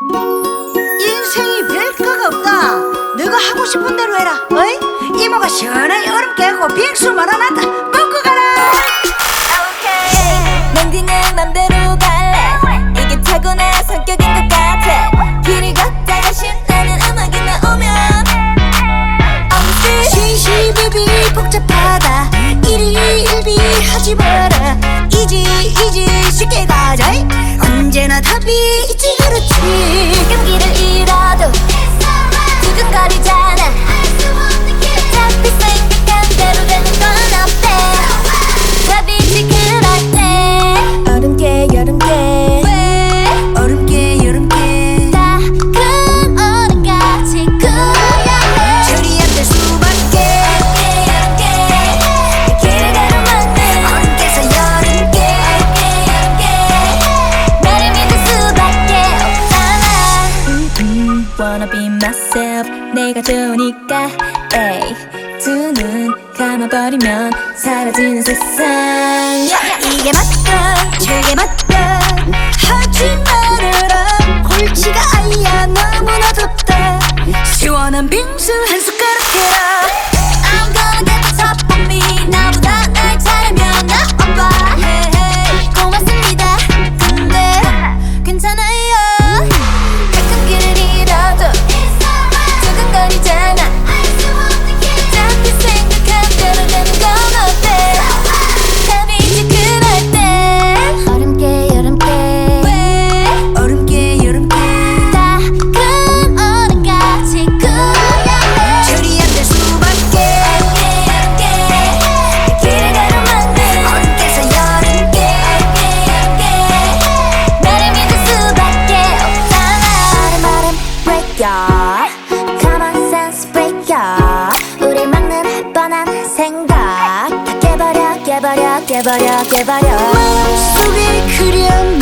인생이 별거가 없다. 너가 하고 싶은 대로 해라. 어이? 이모가 시원하게 얼음 깨고 빙수 말아놨다. 먹고 가라. 넌 맘대로 갈래 이게 타고난 성격인 것 같아 길을 걷다가 신나는 음악이 나오면 엄지 시시비비 복잡하다. 일희일비 하지 마라. 이지 이지 쉽게 가자. 언제나 답이 있지. Wanna be myself. 내가 좋으니까 에이. 두눈 감아버리면 사라지는 세상. 이게 맞다 저게 맞다. 하지 말아라. 골치가 아야 너무나 덥다. 시원한 빙수 breaker Common sense breaker 우리 막는 뻔한 생각. 다 깨버려 깨버려 깨버려 깨버려. 마음속에 그리운